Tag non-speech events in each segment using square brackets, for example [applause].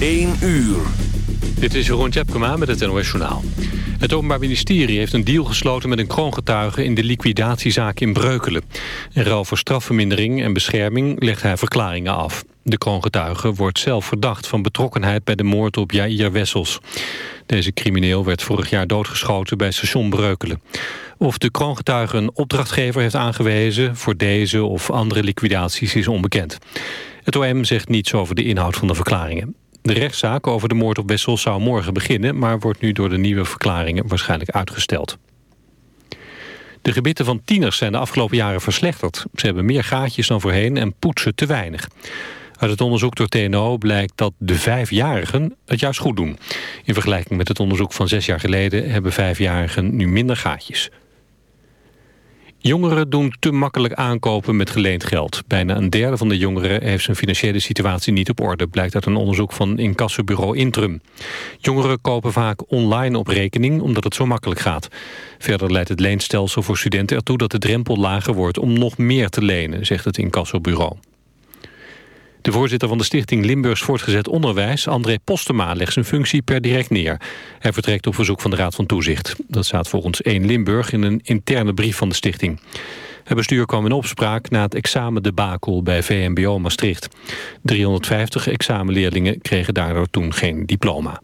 1 uur. Dit is Jeroen Tjepkema met het NOS Journaal. Het Openbaar Ministerie heeft een deal gesloten met een kroongetuige... in de liquidatiezaak in Breukelen. In ruil voor strafvermindering en bescherming legt hij verklaringen af. De kroongetuige wordt zelf verdacht van betrokkenheid... bij de moord op Jair Wessels. Deze crimineel werd vorig jaar doodgeschoten bij station Breukelen. Of de kroongetuige een opdrachtgever heeft aangewezen... voor deze of andere liquidaties is onbekend. Het OM zegt niets over de inhoud van de verklaringen. De rechtszaak over de moord op Wessel zou morgen beginnen... maar wordt nu door de nieuwe verklaringen waarschijnlijk uitgesteld. De gebitten van tieners zijn de afgelopen jaren verslechterd. Ze hebben meer gaatjes dan voorheen en poetsen te weinig. Uit het onderzoek door TNO blijkt dat de vijfjarigen het juist goed doen. In vergelijking met het onderzoek van zes jaar geleden... hebben vijfjarigen nu minder gaatjes. Jongeren doen te makkelijk aankopen met geleend geld. Bijna een derde van de jongeren heeft zijn financiële situatie niet op orde... blijkt uit een onderzoek van incassobureau Intrum. Jongeren kopen vaak online op rekening omdat het zo makkelijk gaat. Verder leidt het leenstelsel voor studenten ertoe dat de drempel lager wordt... om nog meer te lenen, zegt het incassobureau. De voorzitter van de stichting Limburgs Voortgezet Onderwijs, André Postema, legt zijn functie per direct neer. Hij vertrekt op verzoek van de Raad van Toezicht. Dat staat volgens 1 Limburg in een interne brief van de stichting. Het bestuur kwam in opspraak na het examendebakel bij VMBO Maastricht. 350 examenleerlingen kregen daardoor toen geen diploma.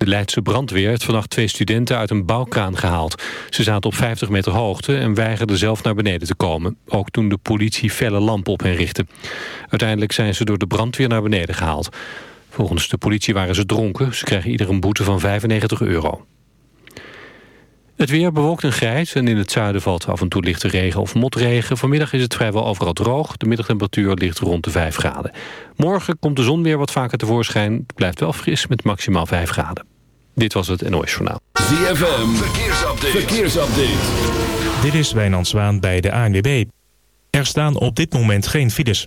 De Leidse brandweer heeft vannacht twee studenten uit een bouwkraan gehaald. Ze zaten op 50 meter hoogte en weigerden zelf naar beneden te komen. Ook toen de politie felle lampen op hen richtte. Uiteindelijk zijn ze door de brandweer naar beneden gehaald. Volgens de politie waren ze dronken. Ze krijgen ieder een boete van 95 euro. Het weer bewolkt en grijs en in het zuiden valt af en toe lichte regen of motregen. Vanmiddag is het vrijwel overal droog. De middagtemperatuur ligt rond de 5 graden. Morgen komt de zon weer wat vaker tevoorschijn. Het blijft wel fris met maximaal 5 graden. Dit was het NOS Journaal. ZFM, verkeersupdate. verkeersupdate. Dit is Wijnand Zwaan bij de ANWB. Er staan op dit moment geen files.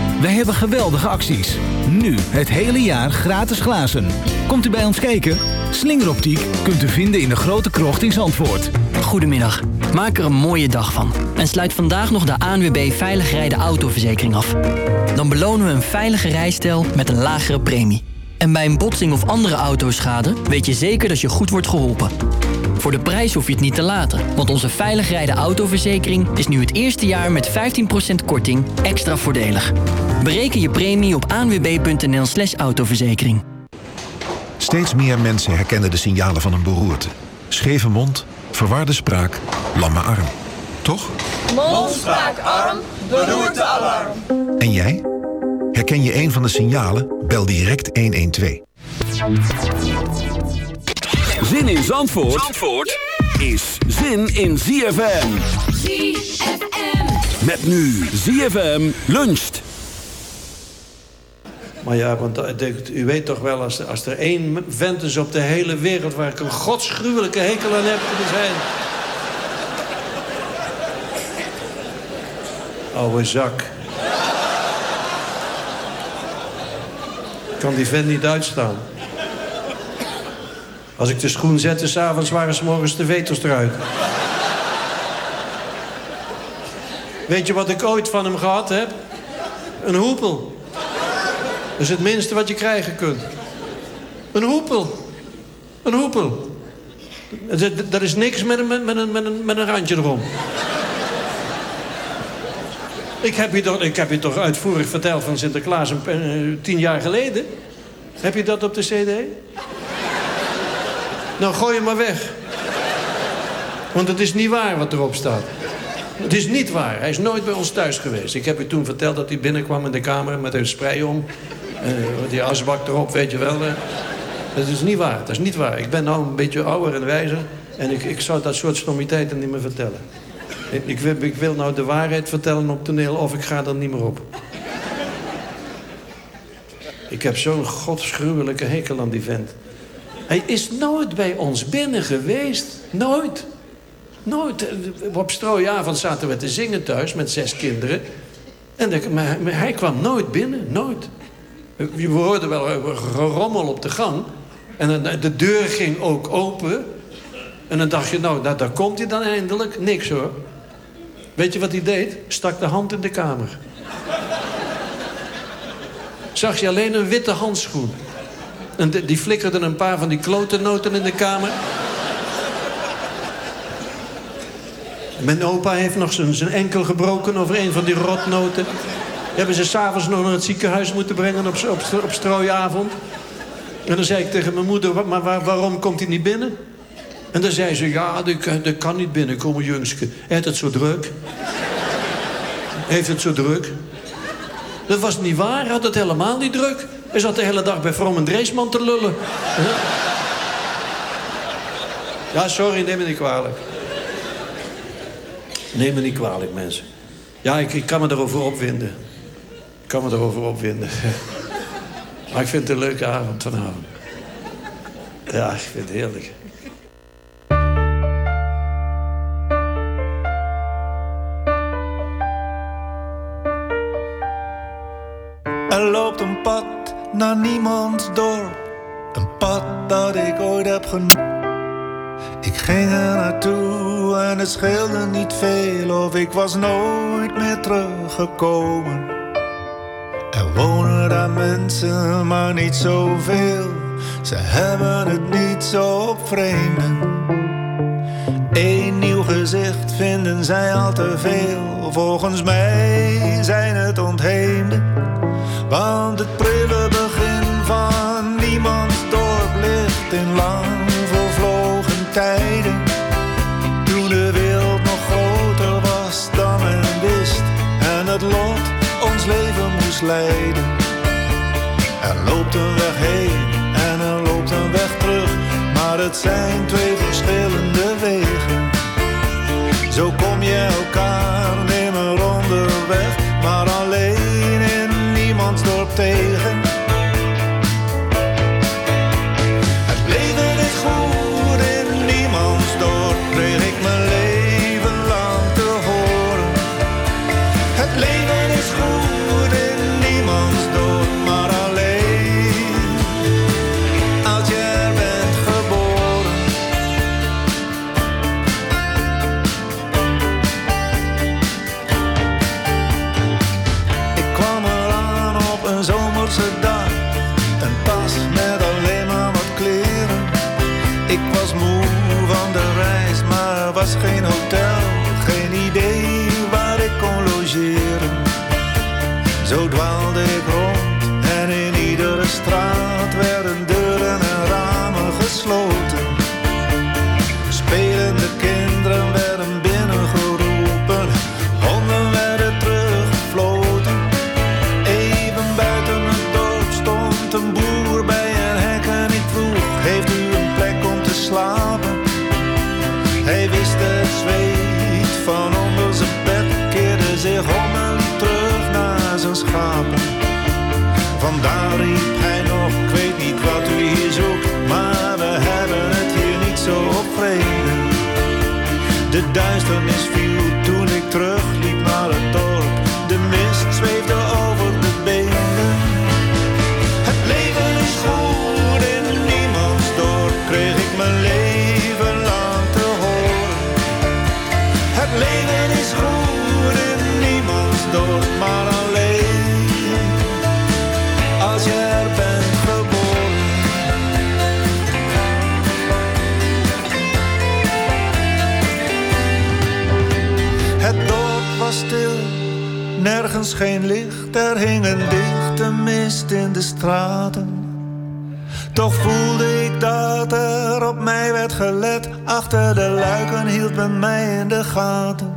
Wij hebben geweldige acties. Nu het hele jaar gratis glazen. Komt u bij ons kijken? Slingeroptiek kunt u vinden in de grote krocht in Zandvoort. Goedemiddag. Maak er een mooie dag van. En sluit vandaag nog de ANWB Veilig Rijden Autoverzekering af. Dan belonen we een veilige rijstijl met een lagere premie. En bij een botsing of andere autoschade weet je zeker dat je goed wordt geholpen. Voor de prijs hoef je het niet te laten, want onze Veilig Rijden Autoverzekering is nu het eerste jaar met 15% korting extra voordelig. Bereken je premie op anwb.nl slash autoverzekering. Steeds meer mensen herkennen de signalen van een beroerte. Scheve mond, verwarde spraak, lamme arm. Toch? Mond, spraak, arm, beroerte, alarm. En jij? Herken je een van de signalen? Bel direct 112. Zin in Zandvoort, Zandvoort is zin in ZFM. ZFM. Met nu ZFM luncht. Maar ja, want dat- u weet toch wel, als als er één vent is op de hele wereld... waar ik een godsgruwelijke hekel aan heb, te zijn... Oude zak. Kan die vent niet uitstaan. Als ik de schoen zette, s'avonds waren s morgens de veters eruit. Weet je wat ik ooit van hem gehad heb? Een hoepel. Is het minste wat je krijgen kunt. Een hoepel. Een hoepel. Dat is niks met een, met, een, met, een, met een randje erom. Ik heb, je toch, ik heb je toch uitvoerig verteld van Sinterklaas een, eh, tien jaar geleden? Heb je dat op de cd? Nou, gooi hem maar weg. Want het is niet waar wat erop staat. Het is niet waar. Hij is nooit bij ons thuis geweest. Ik heb u toen verteld dat hij binnenkwam in de kamer met een spray om. Eh, die asbak erop, weet je wel. eh. Dat is niet waar. Dat is niet waar. Ik ben nou een beetje ouder en wijzer. En ik, ik zou dat soort stommiteiten niet meer vertellen. Ik, ik, wil, ik wil nou de waarheid vertellen op toneel of ik ga er niet meer op. Ik heb zo'n godsgruwelijke hekel aan die vent. Hij is nooit bij ons binnen geweest. Nooit. Nooit. Op strooiavond zaten we te zingen thuis met zes kinderen. En maar hij kwam nooit binnen. Nooit. We hoorden wel gerommel op de gang. En dan- de deur ging ook open. En dan dacht je, nou, daar, daar komt hij dan eindelijk. Niks hoor. Weet je wat hij deed? Stak de hand in de kamer. Zag je alleen een witte handschoen. En die- die flikkerde een paar van die klotennoten in de kamer. Mijn opa heeft nog zijn enkel gebroken over een van die rotnoten. Hebben ze s'avonds nog naar het ziekenhuis moeten brengen op, op, op strooiavond. En dan zei ik tegen mijn moeder, "Wa- maar waar- waarom komt hij niet binnen? En dan zei ze, ja, dat kan, niet binnenkomen, jongske. Heeft het zo druk. Heeft het zo druk. Dat was niet waar, had het helemaal niet druk. Hij zat de hele dag bij From en Dreesman te lullen. [laughs] Ja, sorry, neem me niet kwalijk. Neem me niet kwalijk, mensen. Ja, ik, ik kan me erover opwinden. Kan me erover opwinden. [laughs] Maar ik vind het een leuke avond vanavond. Ja, ik vind het heerlijk. Er loopt een pad naar niemands dorp. Een pad dat ik ooit heb genoemd. Ik ging er naartoe en het scheelde niet veel of ik was nooit meer teruggekomen. Wonen daar mensen, maar niet zoveel. Ze hebben het niet zo op vreemden. Eén nieuw gezicht vinden zij al te veel. Volgens mij zijn het ontheemden. Want het prille begin van niemands dorp ligt in lang vervlogen tijden. Leiden. Er loopt een weg heen en er loopt een weg terug. Maar het zijn twee verschillende wegen. Zo kom je elkaar nimmer onderweg, maar alleen in niemands dorp tegen. Nergens geen licht, er hing een dichte mist in de straten. Toch voelde ik dat er op mij werd gelet. Achter de luiken hield men mij in de gaten.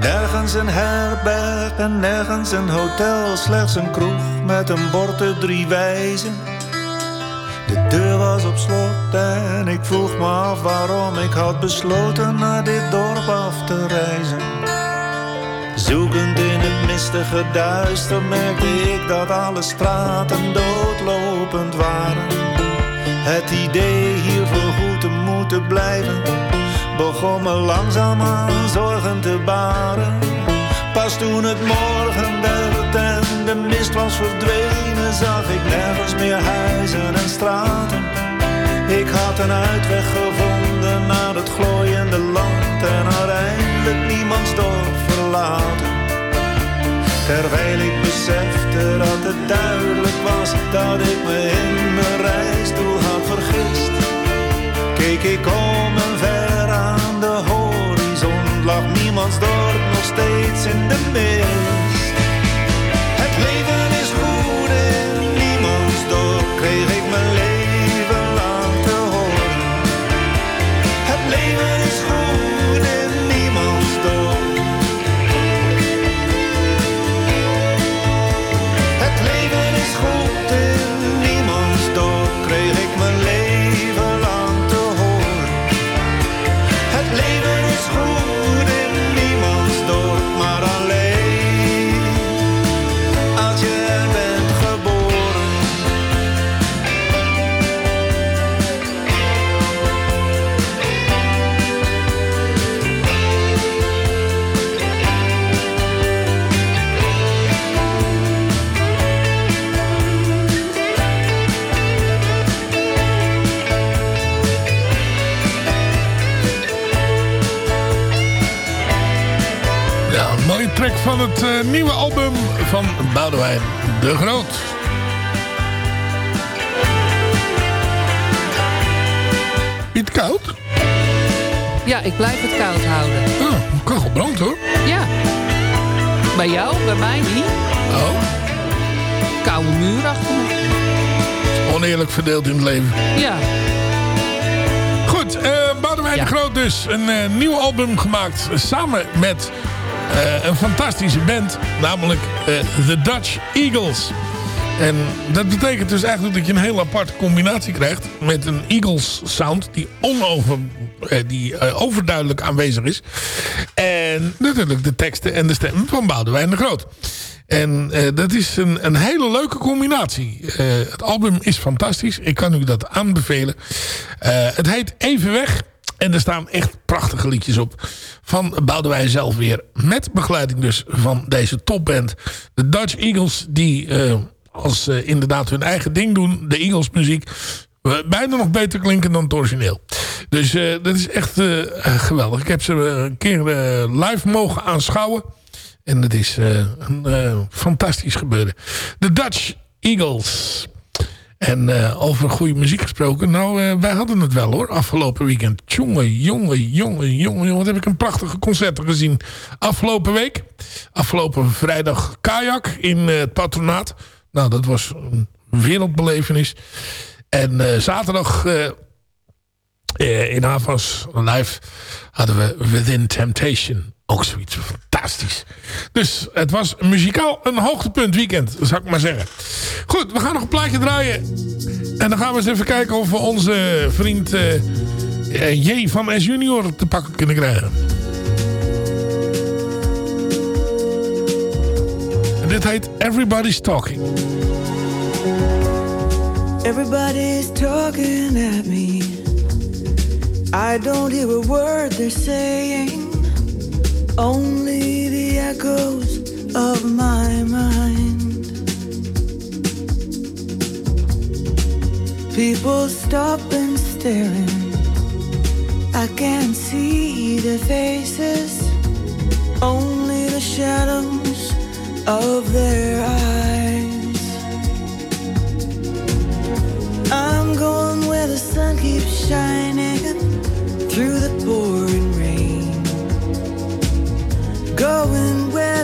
Nergens een herberg en nergens een hotel. Slechts een kroeg met een bord de drie wijzen. De deur was op slot en ik vroeg me af waarom ik had besloten naar dit dorp af te reizen. Zoekend in het mistige duister merkte ik dat alle straten doodlopend waren. Het idee hier voorgoed te moeten blijven begon me langzaamaan zorgen te baren. Pas toen het morgen werd en de mist was verdwenen, zag ik nergens meer huizen en straten. Ik had een uitweg gevonden naar het glooiende land en duidelijk was dat ik me in mijn reisdoel had vergist, keek ik om en ver aan de horizon lag niemands dorp nog steeds in de mist. Van het eh, nieuwe album van Boudewijn de Groot. Niet koud? Ja, ik blijf het koud houden. Oh, een kachel brandt hoor. Ja. Bij jou, bij mij niet. Oh. Koude muur achter me. Oneerlijk verdeeld in het leven. Ja. Goed, Boudewijn de Groot dus. Een eh, nieuw album gemaakt samen met een fantastische band. Namelijk eh, The Dutch Eagles. En dat betekent dus eigenlijk dat je een heel aparte combinatie krijgt. Met een Eagles sound die, onover, eh, die eh, overduidelijk aanwezig is. En natuurlijk de teksten en de stemmen van Boudewijn de Groot. En eh, dat is een, een hele leuke combinatie. Eh, het album is fantastisch. Ik kan u dat aanbevelen. Eh, het heet Even Weg. En er staan echt prachtige liedjes op. Van Boudewijn zelf weer. Met begeleiding dus van deze topband. De Dutch Eagles. Die eh, als ze inderdaad hun eigen ding doen. De Eagles muziek. eh, bijna nog beter klinken dan het origineel. Dus eh, dat is echt eh, eh, geweldig. Ik heb ze eh, een keer eh, live mogen aanschouwen. En dat is eh, een eh, fantastisch gebeuren. De Dutch Eagles. En eh, over goede muziek gesproken. Nou, eh, wij hadden het wel hoor. Afgelopen weekend. Jongen, jongen, jongen. jongen, Wat heb ik een prachtige concerten gezien. Afgelopen week. Afgelopen vrijdag kajak in eh, het patronaat. Nou, dat was een wereldbelevenis. En zaterdag in Havas live hadden we Within Temptation. Ook zoiets fantastisch. Dus het was muzikaal een hoogtepunt weekend, zou ik maar zeggen. Goed, we gaan nog een plaatje draaien. En dan gaan we eens even kijken of we onze vriend eh, J van S Junior te pakken kunnen krijgen. En dit heet Everybody's Talking. Everybody's talking at me. I don't hear a word they're saying, only the echoes of my mind. People stop and staring. I can't see their faces, only the shadows of their eyes.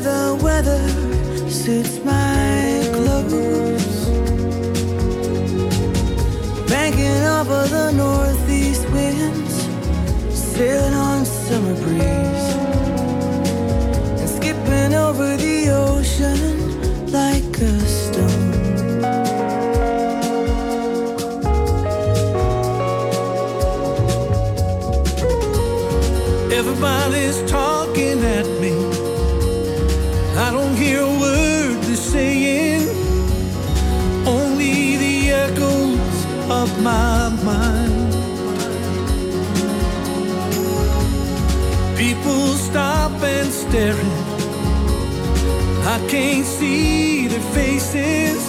The weather suits my clothes. Banking off of the northeast winds, sailing on summer breeze, and skipping over the ocean like a stone. Everybody's talking at staring. I can't see their faces.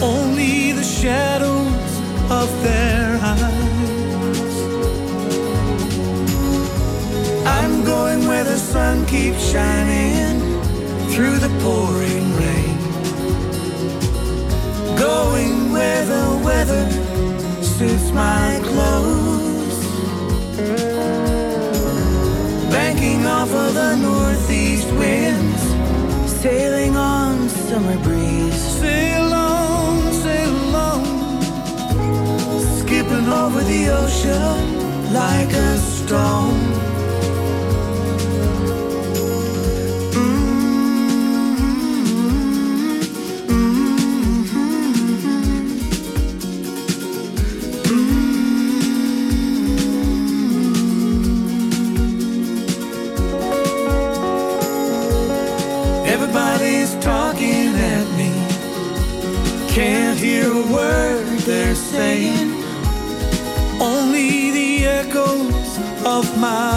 Only the shadows of their eyes. I'm going where the sun keeps shining through the pouring rain. Going where the weather suits my clothes. Banking off of the northeast winds, sailing on summer breeze. Sail on, sail on, skipping over the ocean like a stone.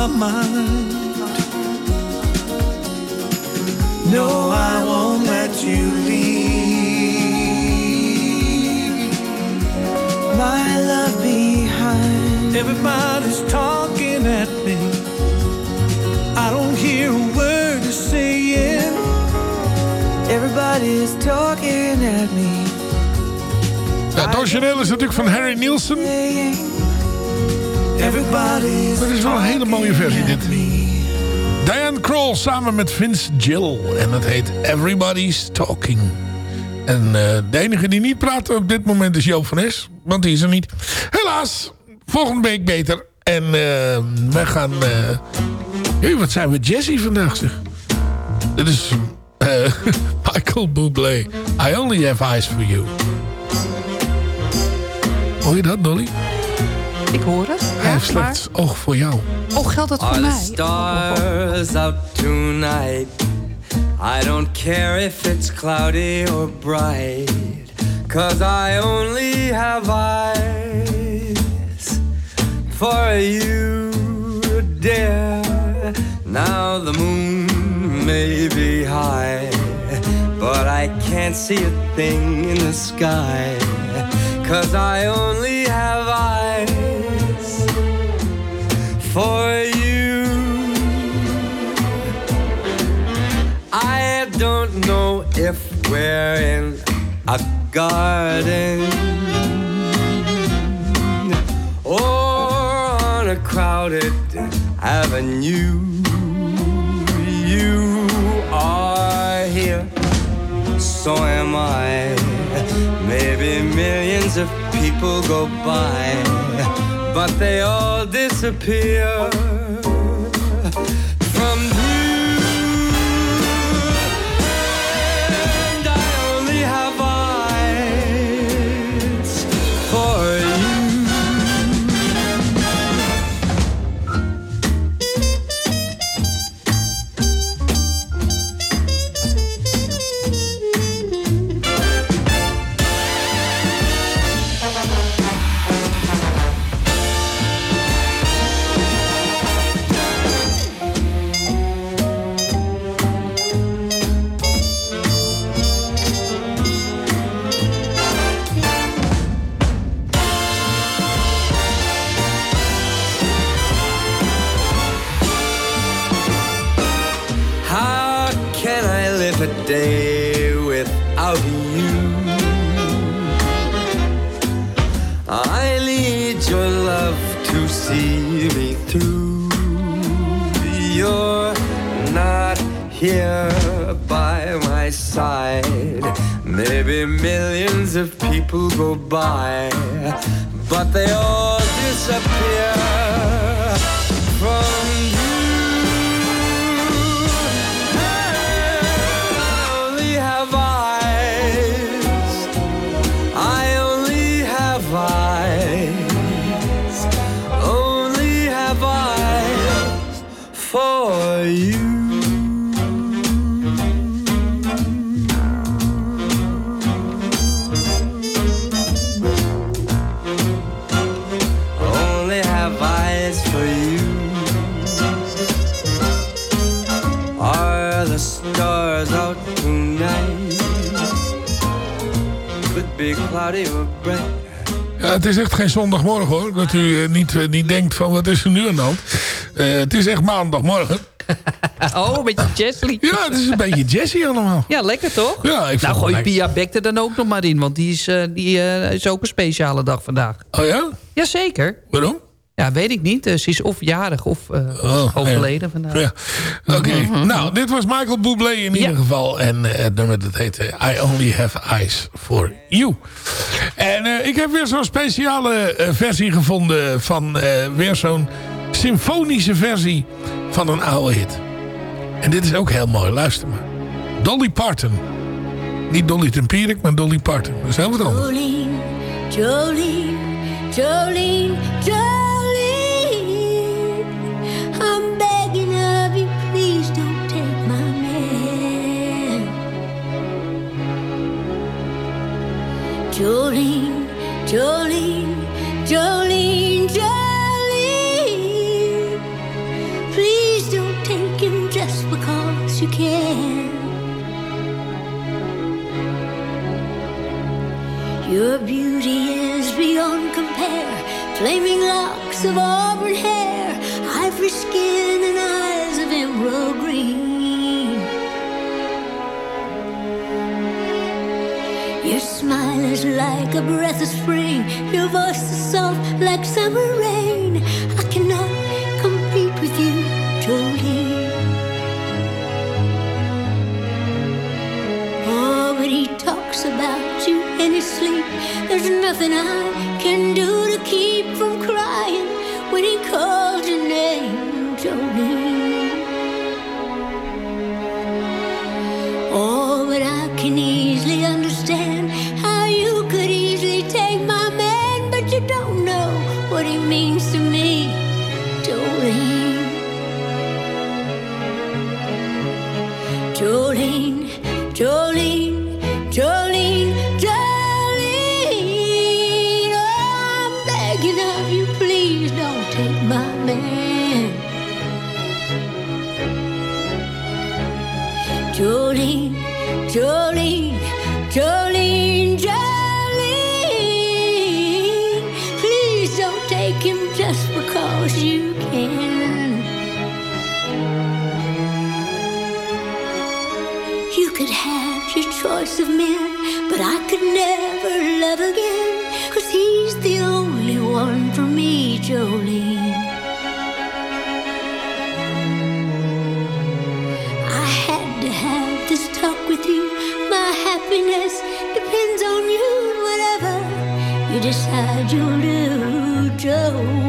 My mind. No, I won't let you leave my love behind. Everybody's talking at me. I don't hear a word they're saying. Everybody's talking at me. Ja, het origineel is natuurlijk van Harry Nielsen. Everybody's Dat is wel een hele mooie versie dit. Diane Kroll samen met Vince Gill. En dat heet Everybody's Talking. En eh, de enige die niet praat op dit moment is Joop van Es. Want die is er niet. Helaas. Volgende week beter. En uh, wij gaan... hey, wat zijn we jazzy vandaag zeg. Dit is eh, [laughs] Michael Bublé. I only have eyes for you. Hoor je dat, Dolly? Ik hoor het. Hij heeft slechts oog voor jou. Oh, geldt dat voor Are the mij? stars out tonight? I don't care if it's cloudy or bright. Cause I only have eyes for you, dear. Now the moon may be high, but I can't see a thing in the sky. Cause I only have eyes for you. I don't know if we're in a garden or on a crowded avenue. You are here, so am I. Maybe millions of people go by, but they all disappear go by, but they all disappear Ja, het is echt geen zondagmorgen hoor. Dat u eh, niet, eh, niet denkt van wat is er nu aan de hand. Eh, het is echt maandagmorgen. [laughs] Oh, een beetje jazzy. Ja, het is een beetje jazzy allemaal. Ja, lekker toch? Ja, ik vind nou, gooi lekker. Pia Beck er dan ook nog maar in. Want die is, die, eh, is ook een speciale dag vandaag. Oh ja? Jazeker. Waarom? Ja, weet ik niet. Eh, ze is of jarig of eh, overleden vandaag. Ja. Oké, [laughs] nou, dit was Michael Bublé in ieder geval. En eh, het nummer dat heet I Only Have Eyes For You. En eh, ik heb weer zo'n speciale versie gevonden van eh, weer zo'n symfonische versie van een oude hit. En dit is ook heel mooi, luister maar. Dolly Parton. Niet Dolly Tempierik, maar Dolly Parton. Dat is heel wat anders. Jolene, Jolene, Jolene, Jolene. Jolene, Jolene, Jolene, Jolene. Please don't take him just because you can. Your beauty is beyond compare. Flaming locks of auburn hair, ivory skin smile is like a breath of spring. Your voice is soft like summer rain. I cannot compete with you, Jolene. Oh, but he talks about you in his sleep. There's nothing I choice of men, but I could never love again. Cause he's the only one for me, Jolene. I had to have this talk with you. My happiness depends on you, whatever you decide you'll do, Jolene.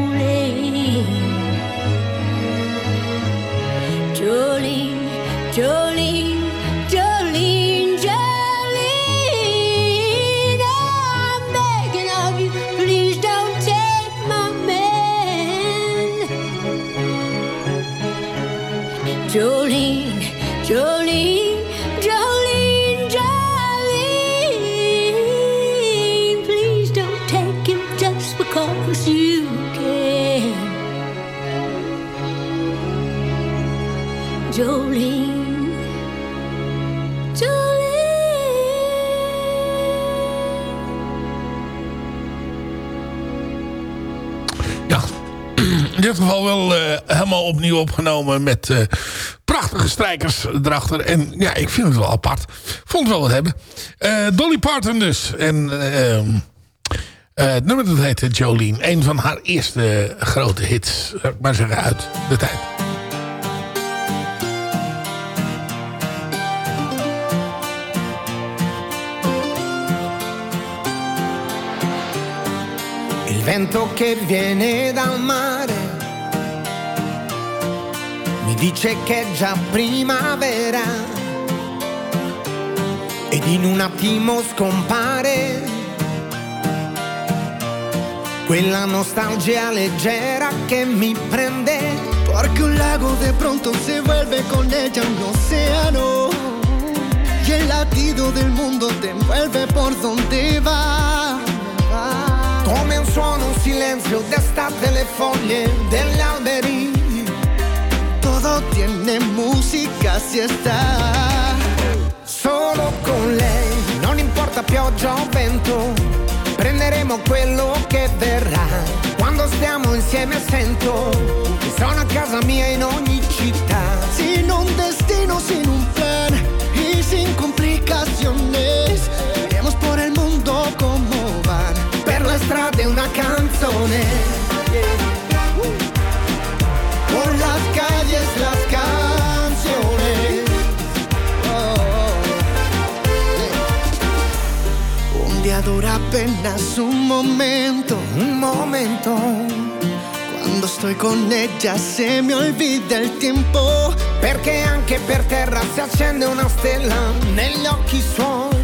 wel eh, helemaal opnieuw opgenomen met eh, prachtige strijkers erachter. En ja, ik vind het wel apart. Vond het wel wat hebben. Eh, Dolly Parton dus. En ehm, het nummer dat heet Jolene. Een van haar eerste grote hits. Maar zeggen uit de tijd. vento che viene dal mare dice che è già primavera ed in un attimo scompare quella nostalgia leggera che mi prende Porque un lago de pronto se vuelve con ella un océano. Y el latido del mundo te envuelve por donde va. come un suono, un silenzio d'estate le foglie degli alberi Todo tiene música si está. solo con lei non importa pioggia o vento prenderemo quello che verrà quando stiamo insieme sento che sono a casa mia in ogni apenas un momento, un momento. Cuando estoy con ella se me olvida el tiempo. perché anche per terra si accende una stella negli occhi suoi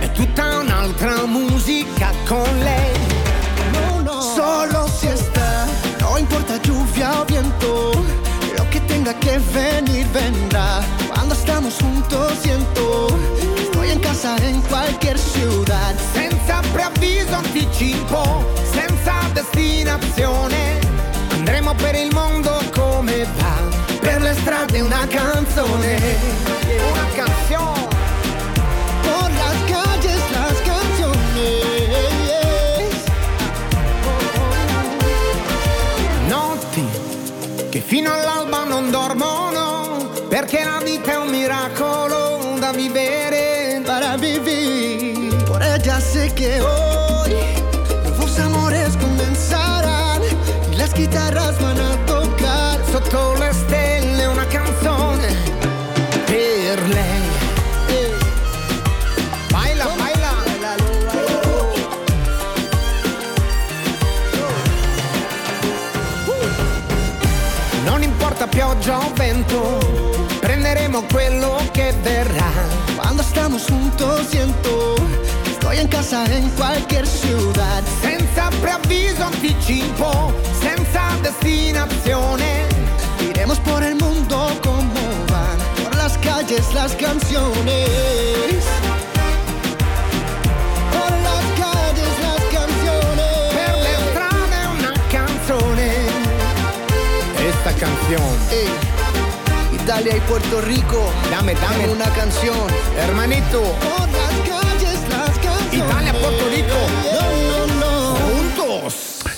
è tutta un'altra musica con lei Solo si está, no importa lluvia o viento, lo que tenga que venir vendrá. Cuando estamos juntos siento, estoy en casa en cualquier ciudad. Preavviso anticipo senza destinazione. Andremo per il mondo come va per le strade una canzone. Una canzone. Por las calles las notti che fino all'alba non dormono perché la vita è un miracolo da vivere que hoy nuevos amores comenzarán y las guitarras van a tocar. sotto le stelle una canzone per lei. Baila baila. Non importa pioggia o vento prenderemo quello che verrà. Cuando estamos juntos en casa en cualquier ciudad. senza preavviso anticipo senza destinazione Iremos por el mundo como van, por las calles las canciones. Por las calles las canciones. per le una canzone esta canción Ey, Italia y Puerto Rico. Dame, dame. una canción. hermanito Por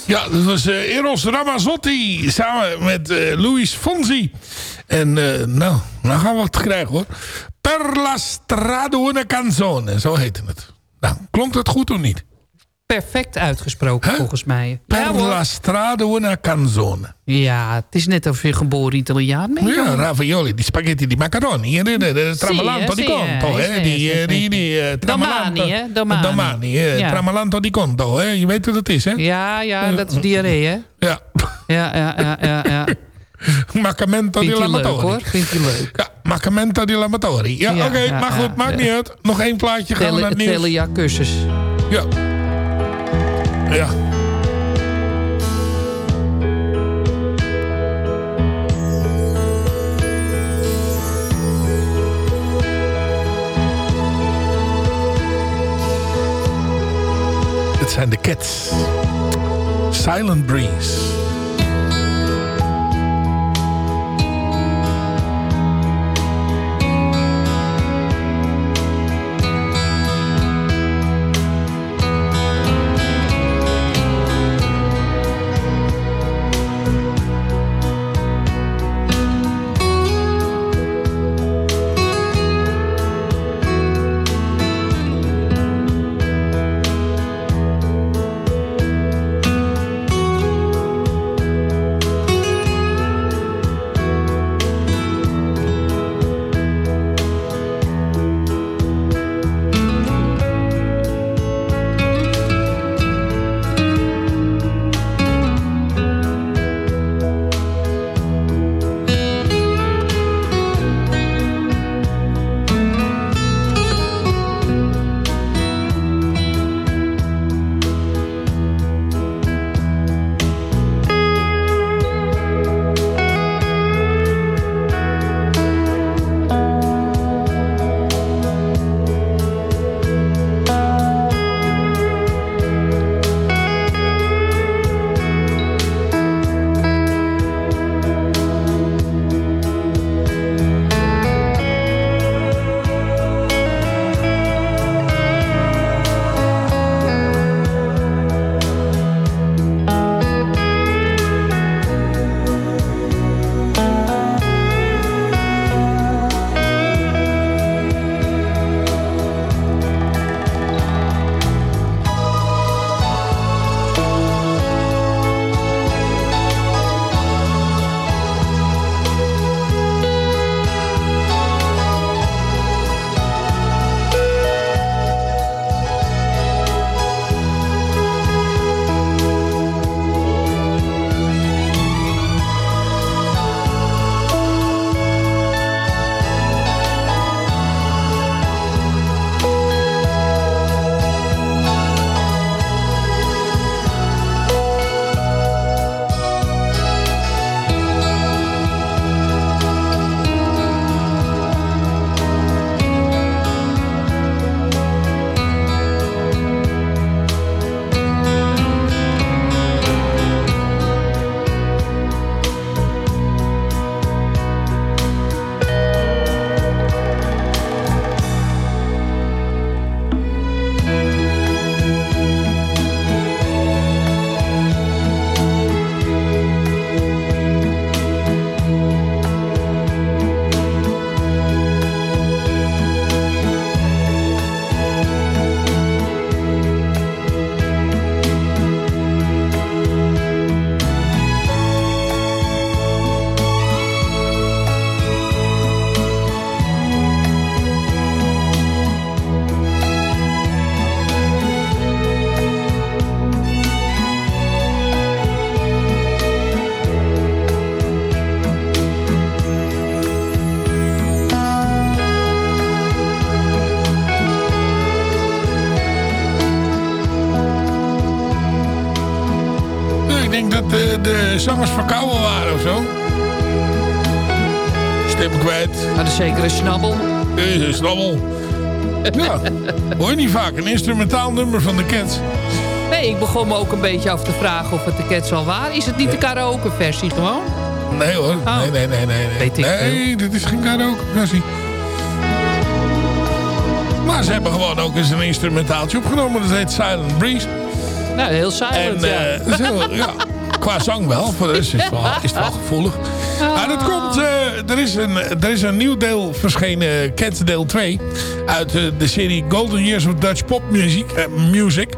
Ja, dat was eh, Eros Ramazzotti samen met eh, Luis Fonsi. En eh, nou, nou gaan we wat krijgen hoor. Per la strada una canzone, zo heette het. Nou, klonk dat goed of niet? Perfect uitgesproken volgens mij. Per Ja, la strada una canzone. ja, het is net of je geboren Italiaan bent. Ja, ravioli, die spaghetti di macaroni. eh, de, de tramalanto di eh, conto. eh, die, eh, die, die, eh. Domani, hè? Domani. Domani, eh, Ja. tramalanto di conto. hè. Je weet wat het is, hè? Ja, ja, dat is diarree, hè? Ja. Ja, ja, ja, ja. ja. [laughs] Macamento di lamatori. hoor. Vindt hij leuk. Ja, Macamento di lamatori. Ja, Ja, oké, ja, maar ja, goed, maakt ja. niet uit. Nog één plaatje, gaan we naar het nieuws. Telia cursus. Ja. Ja. Het zijn de Cats. Silent Breeze. Is ja, hoor je niet vaak. Een instrumentaal nummer van de Cats. Nee, ik begon me ook een beetje af te vragen of het de Cats al waren. Is het niet de karaoke versie gewoon? Nee hoor, nee, nee, nee, nee. Nee, Weet ik nee dit is geen karaoke versie. Maar ze hebben gewoon ook eens een instrumentaaltje opgenomen. Dat heet Silent Breeze. Nou, heel silent, En ja. eh, heel- ja, [laughs] qua zang wel. Voor de rest is het wel, is het wel gevoelig. Maar dat komt, eh, er, is een, er is een nieuw deel verschenen, Cats deel 2. Uit eh, de serie Golden Years of Dutch Pop Music. eh, music.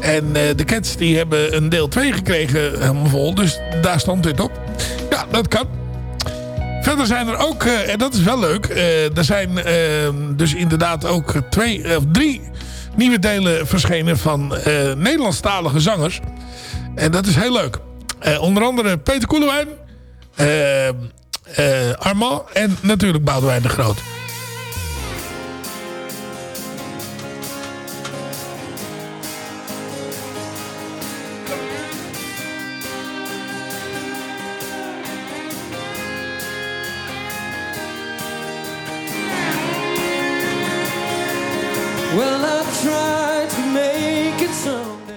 En eh, de Cats die hebben een deel 2 gekregen helemaal vol. Dus daar stond dit op. Ja, dat kan. Verder zijn er ook, eh, en dat is wel leuk. eh, er zijn eh, dus inderdaad ook twee of drie nieuwe delen verschenen van eh, Nederlandstalige zangers. En dat is heel leuk. Eh, onder andere Peter Koelewijn, eh, eh, Armand en natuurlijk Boudewijn de Groot.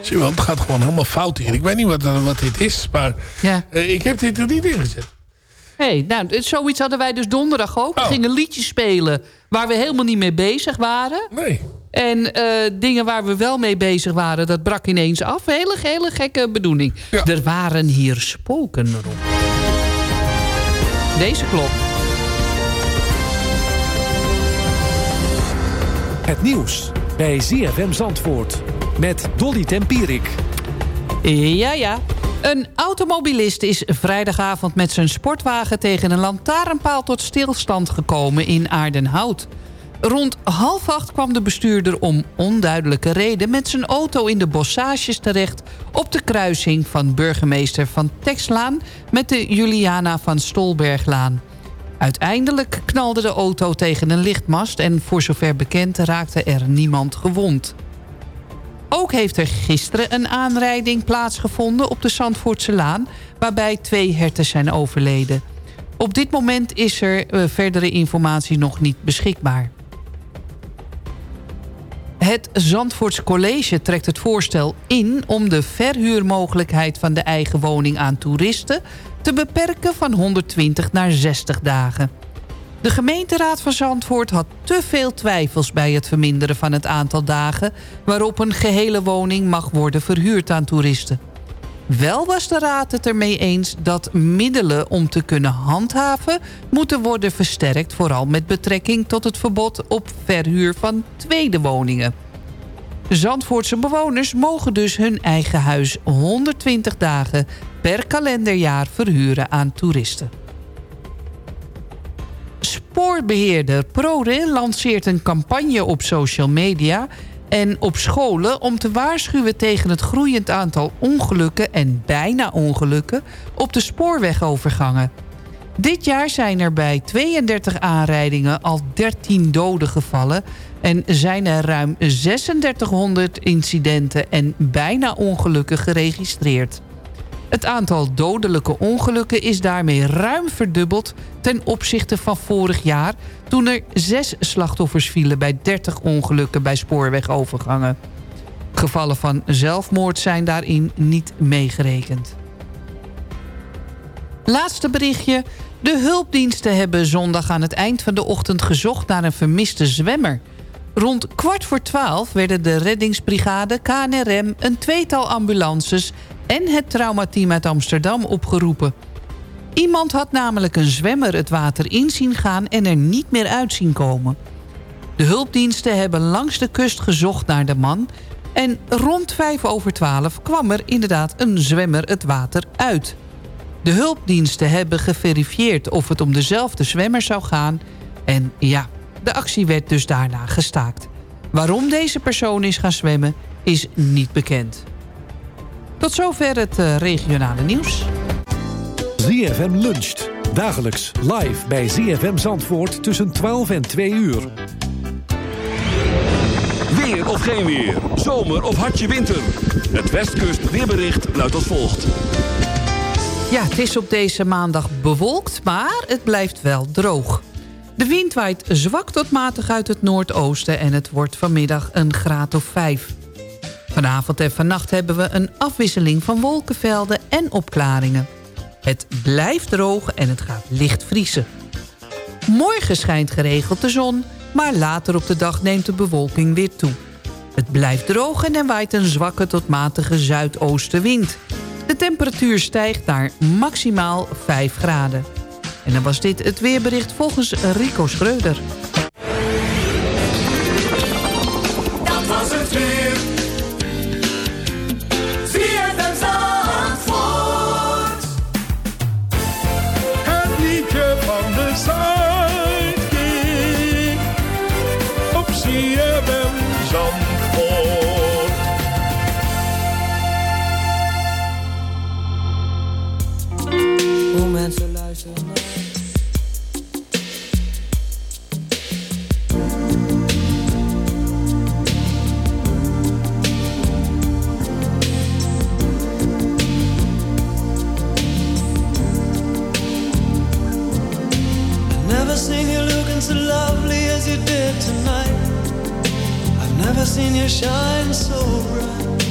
Zie je wel, het gaat gewoon helemaal fout hier. Ik weet niet wat, eh, wat dit is, maar Ja. eh, ik heb dit er niet in gezet. hey, nou, dit- zoiets hadden wij dus donderdag ook. We gingen liedjes spelen waar we helemaal niet mee bezig waren. Nee. En eh, dingen waar we wel mee bezig waren, dat brak ineens af. Hele, hele gekke bedoeling. Er waren hier spoken erop. Deze klopt. Het nieuws bij ZFM Zandvoort met Dolly Tempierik. Ja, ja. Een automobilist is vrijdagavond met zijn sportwagen... tegen een lantaarnpaal tot stilstand gekomen in Aardenhout. Rond half acht kwam de bestuurder om onduidelijke reden... met zijn auto in de bossages terecht... op de kruising van burgemeester Van Texlaan... met de Juliana van Stolberglaan. Uiteindelijk knalde de auto tegen een lichtmast... en voor zover bekend raakte er niemand gewond. Ook heeft er gisteren een aanrijding plaatsgevonden op de Zandvoortse Laan... waarbij twee herten zijn overleden. Op dit moment is er eh, verdere informatie nog niet beschikbaar. Het Zandvoortse College trekt het voorstel in... om de verhuurmogelijkheid van de eigen woning aan toeristen... te beperken van 120 naar 60 dagen. De gemeenteraad van Zandvoort had te veel twijfels bij het verminderen van het aantal dagen... waarop een gehele woning mag worden verhuurd aan toeristen. Wel was de raad het ermee eens dat middelen om te kunnen handhaven... moeten worden versterkt, vooral met betrekking tot het verbod op verhuur van tweede woningen. Zandvoortse bewoners mogen dus hun eigen huis 120 dagen per kalenderjaar verhuren aan toeristen. Spoorbeheerder ProRail lanceert een campagne op social media en op scholen om te waarschuwen tegen het groeiend aantal ongelukken en bijna ongelukken op de spoorwegovergangen. Dit jaar zijn er bij 32 aanrijdingen al 13 doden gevallen... en zijn er ruim 3600 incidenten en bijna ongelukken geregistreerd. Het aantal dodelijke ongelukken is daarmee ruim verdubbeld... ten opzichte van vorig jaar... toen er zes slachtoffers vielen bij 30 ongelukken bij spoorwegovergangen. Gevallen van zelfmoord zijn daarin niet meegerekend. Laatste berichtje. De hulpdiensten hebben zondag aan het eind van de ochtend gezocht naar een vermiste zwemmer. Rond kwart voor twaalf werden de reddingsbrigade, KNRM, een tweetal ambulances en het traumateam uit Amsterdam opgeroepen. Iemand had namelijk een zwemmer het water in zien gaan en er niet meer uit zien komen. De hulpdiensten hebben langs de kust gezocht naar de man... en rond vijf over twaalf kwam er inderdaad een zwemmer het water uit. De hulpdiensten hebben geverifieerd of het om dezelfde zwemmer zou gaan... en ja, de actie werd dus daarna gestaakt. Waarom deze persoon is gaan zwemmen, is niet bekend. Tot zover het eh, regionale nieuws. ZFM luncht. Dagelijks live bij ZFM Zandvoort tussen 12 en 2 uur. Weer of geen weer. Zomer of hartje winter. Het Westkust weerbericht luidt als volgt. Ja, het is op deze maandag bewolkt, maar het blijft wel droog. De wind waait zwak tot matig uit het noordoosten... en het wordt vanmiddag een graad of 5. Vanavond en vannacht hebben we een afwisseling van wolkenvelden en opklaringen. Het blijft droog en het gaat licht vriezen. Morgen schijnt geregeld de zon, maar later op de dag neemt de bewolking weer toe. Het blijft droog en er waait een zwakke tot matige zuidoostenwind. De temperatuur stijgt naar maximaal 5 graden. En dan was dit het weerbericht volgens Rico Schreuder. Seen you shine so bright.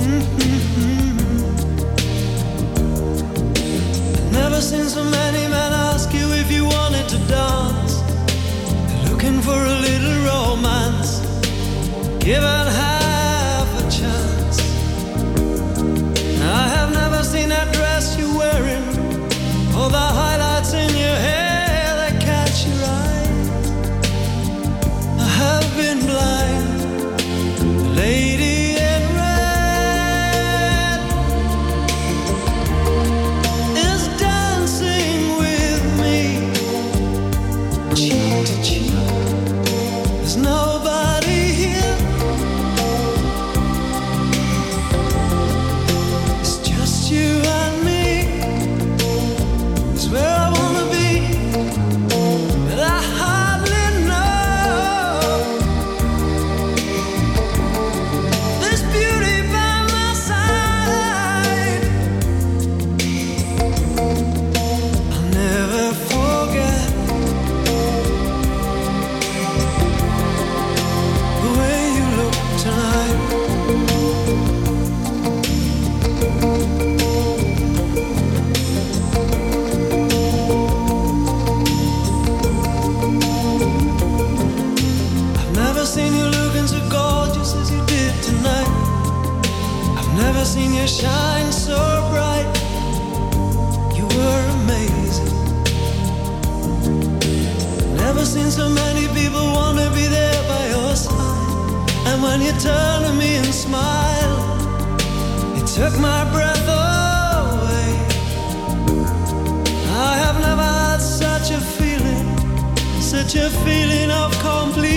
Mhm. I've never seen so many men ask you if you wanted to dance. They're looking for a little romance. Given half a chance. I have never seen that dress you're wearing. All the when you turn to me and smile, it took my breath away. I have never had such a feeling, such a feeling of complete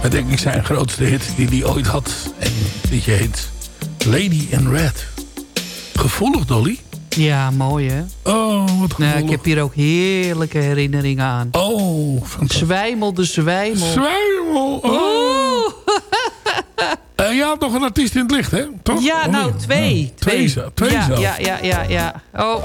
Maar denk ik zijn grootste hit die hij ooit had. En dit je heet Lady in Red. Gevoelig, Dolly. Ja, mooi hè? Oh, wat gevoelig. Nou, ik heb hier ook heerlijke herinneringen aan. Oh. Zwijmel de zwijmel. Zwijmel, oh. En eh, je had nog een artiest in het licht, hè? Toch? Ja, oh, nou, twee. Ja. Twee, twee, twee ja. Ja, ja, ja, ja. Oh.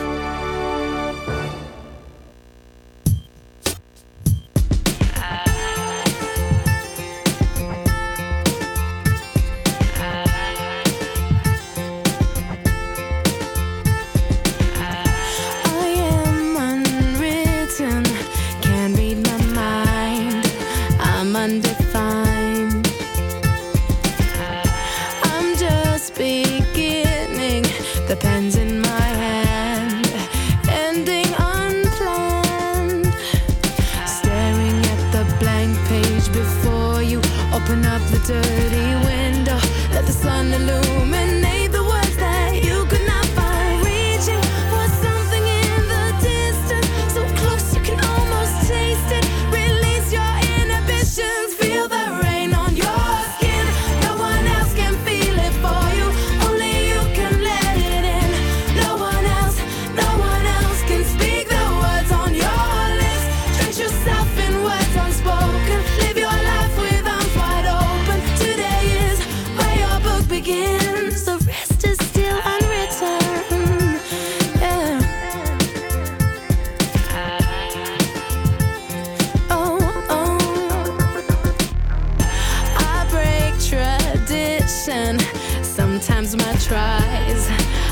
Sometimes my tries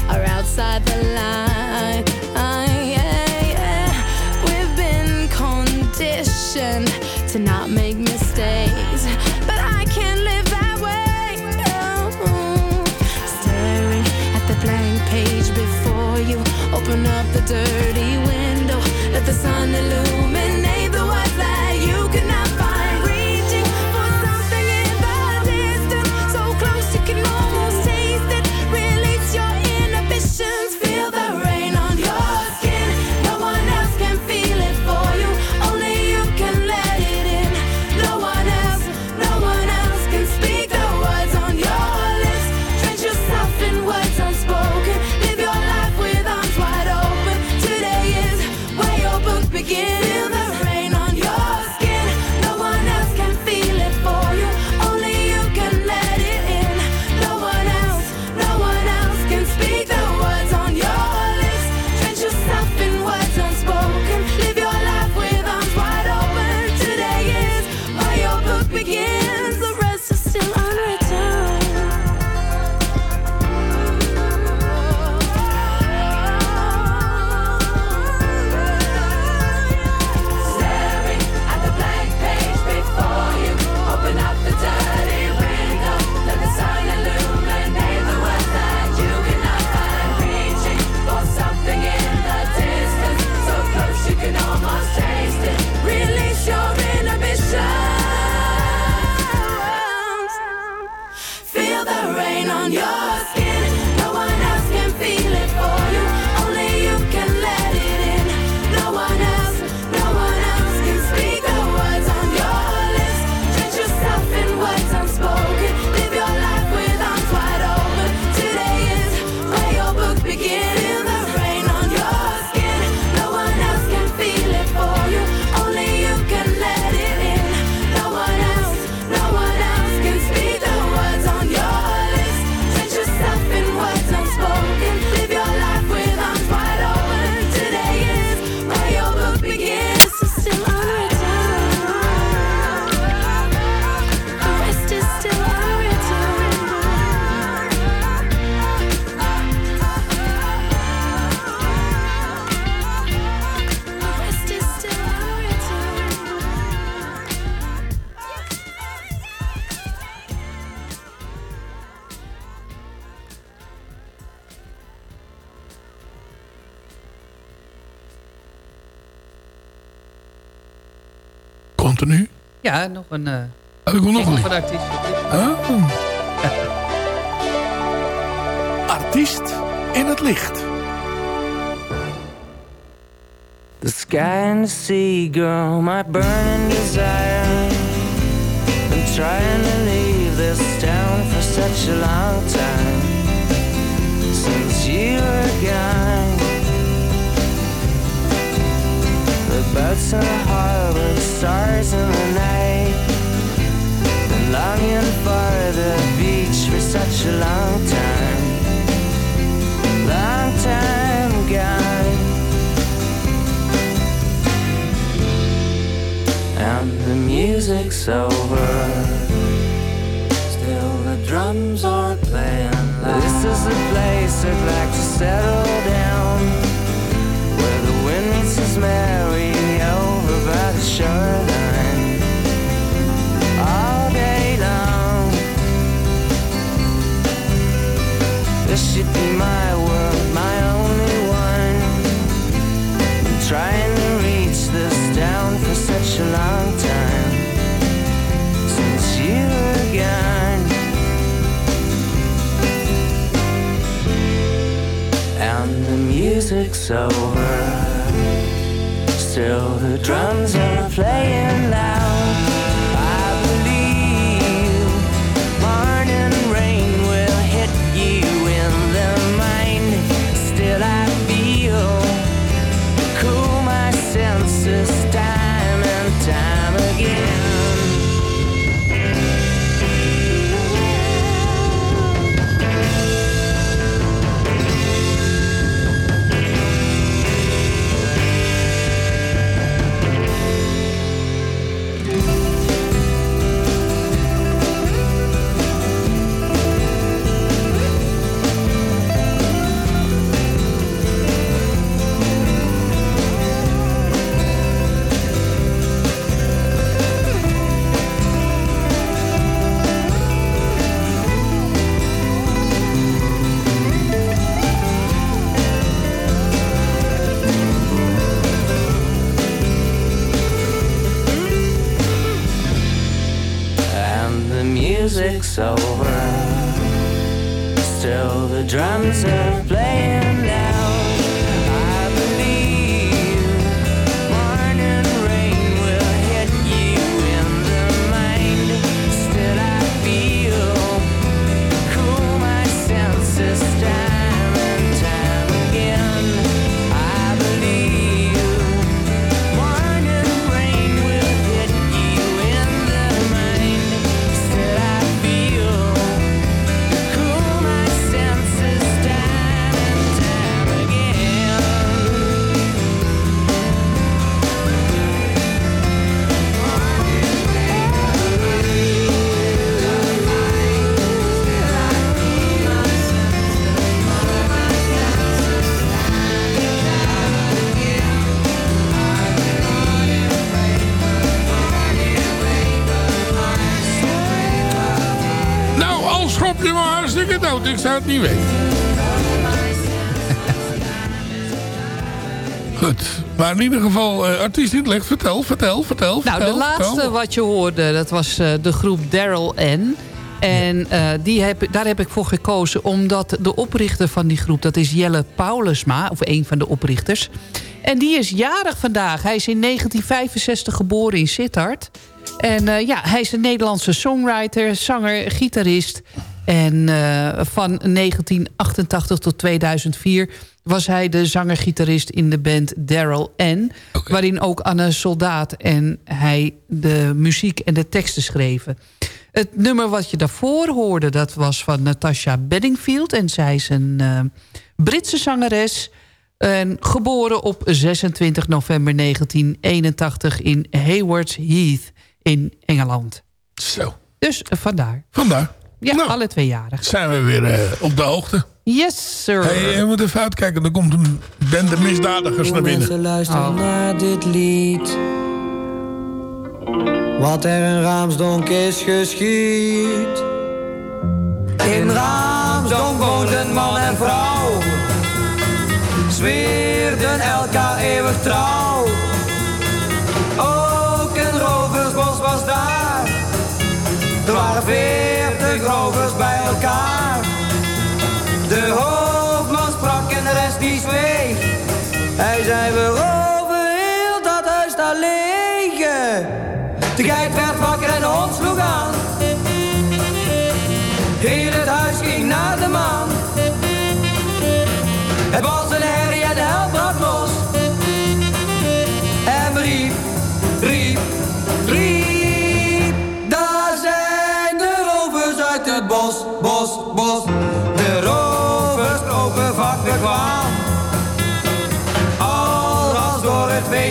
are outside the line. en nog een... Uh, ik wil nog een. Van artiest. Oh. artiest in het licht. The sky and the sea, girl, my burning desire. I'm trying to leave this town for such a long time. Since you were gone. The boats in the harbor, the stars in the night. Longing for the beach for such a long time. Long time gone. and the music's over. Still the drums are playing loud. This is the place I'd like to settle down, where the wind meets merry over by the shoreline. This should be my world, my only one. I'm trying to reach this town for such a long time since you were gone. And the music's over. Still the drums are playing over. Still the drums are weten. [laughs] Goed. Maar in ieder geval, eh artiest in het licht. Vertel, vertel, vertel. Nou, vertel, de laatste vertel. wat je hoorde, dat was eh, de groep Daryl N. En eh, die heb, daar heb ik voor gekozen omdat de oprichter van die groep... dat is Jelle Paulusma, of een van de oprichters. En die is jarig vandaag. Hij is in 1965 geboren in Sittard. En ja, hij is een Nederlandse songwriter, zanger, gitarist. En eh, van 1988 tot 2004 was hij de zanger-gitarist in de band Daryl N. Waarin ook Anne Soldaat en hij de muziek en de teksten schreven. Het nummer wat je daarvoor hoorde, dat was van Natasha Bedingfield. En zij is een eh, Britse zangeres. En geboren op 26 november 1981 in Haywards Heath in Engeland. Zo. Dus vandaar. Vandaar. Ja, alle twee jarig. Zijn we weer eh, op de hoogte. Yes, sir. Hey, we moeten even uitkijken. Er komt een bende misdadigers naar binnen. Mensen luisteren naar dit lied. Wat er in Raamsdonk is geschied. In Raamsdonk woonden man en vrouw. Zweerden elkaar eeuwig trouw. Ook een roversbos was daar. Er waren veertig rovers bij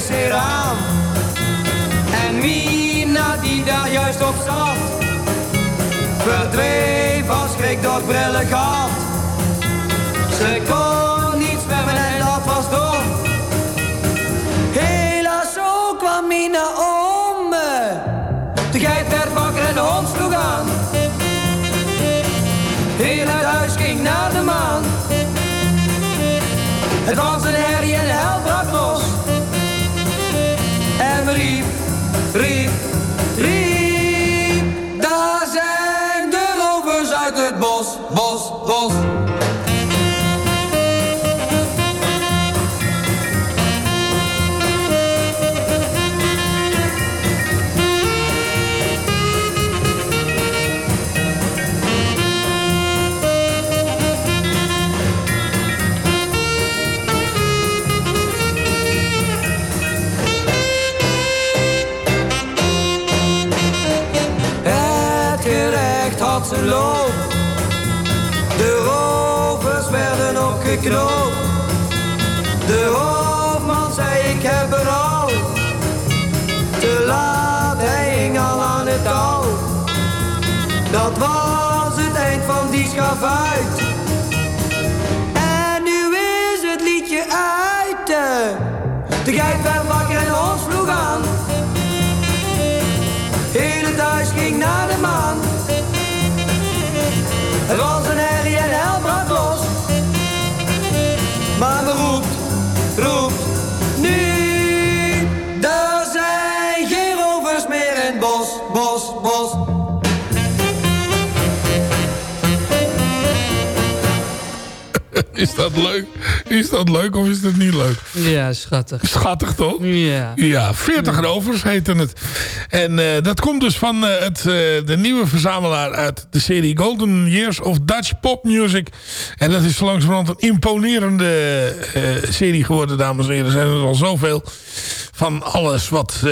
En aan. En Mina die daar juist op zat, verdreef als schrik door brillegaat. Ze schattig. Schattig toch? Ja. Ja, 40 rovers heette het. En eh, dat komt dus van eh, het, eh, de nieuwe verzamelaar uit de serie Golden Years of Dutch Pop Music. En dat is langzamerhand een imponerende serie geworden, dames en heren. Er zijn er al zoveel van alles wat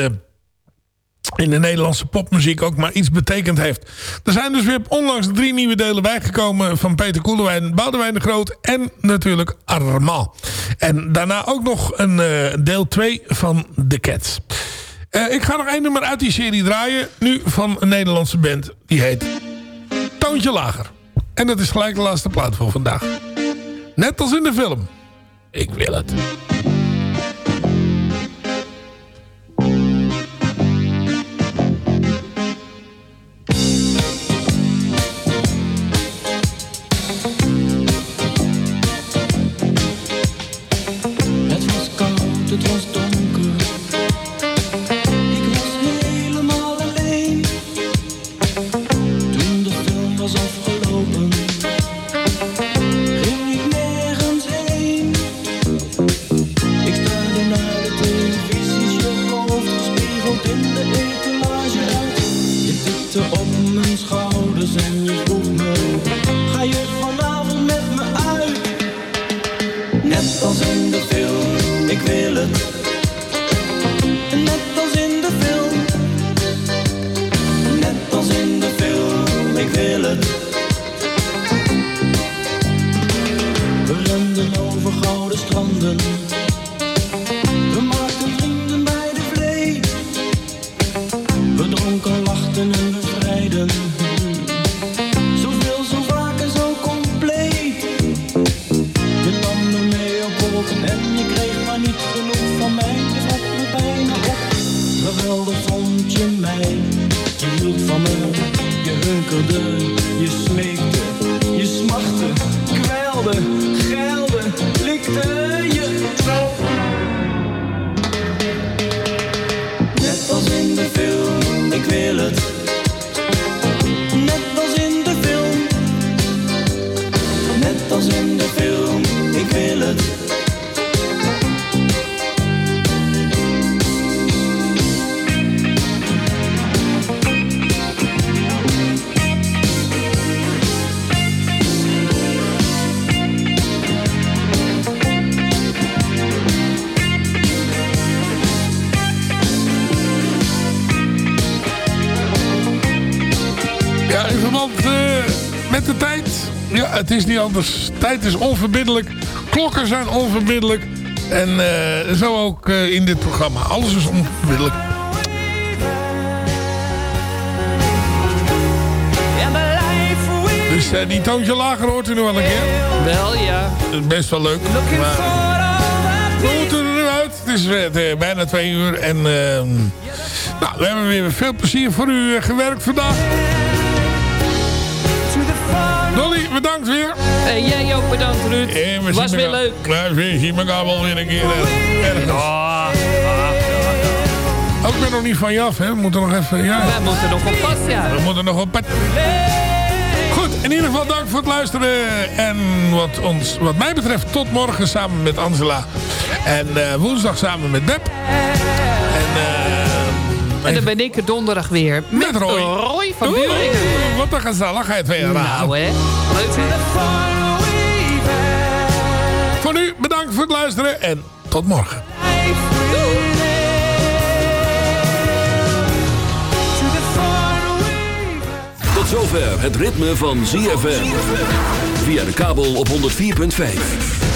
in de Nederlandse popmuziek ook maar iets betekend heeft. Er zijn dus weer onlangs drie nieuwe delen bijgekomen... van Peter Koelewijn, Boudewijn de Groot en natuurlijk Armand. En daarna ook nog een eh, deel 2 van The Cats. Eh, ik ga nog één nummer uit die serie draaien. Nu van een Nederlandse band. Die heet Toontje Lager. En dat is gelijk de laatste plaat voor vandaag. Net als in de film. Ik wil het. Het is niet anders. Tijd is onverbiddelijk. Klokken zijn onverbiddelijk. En eh, zo ook eh, in dit programma. Alles is onverbiddelijk. Dus eh, die toontje lager hoort u nu wel een keer. Wel, ja. Dat is best wel leuk. Maar we moeten er nu uit. Het is bijna twee uur. En ehm, nou, we hebben weer veel plezier voor u gewerkt vandaag. Bedankt weer. En jij ook bedankt, Ruud. En we Was weer leuk. Ja, we zien elkaar wel weer een keer ergens. Ook ben nog niet van je af, hè? We moeten nog even... Ja. Wij moeten nog op pad, ja. We moeten nog op pad. Goed, in ieder geval dank voor het luisteren. En wat, ons, wat mij betreft tot morgen samen met Angela. En eh, woensdag samen met Beb. En, eh, En dan ben ik er donderdag weer. Met, Met Roy. Roy van Buringen. Wat een gezelligheid weer. Nou, hè. Leuk, hè. Voor nu bedankt voor het luisteren en tot morgen. Tot zover het ritme van ZFM. Via de kabel op 104.5.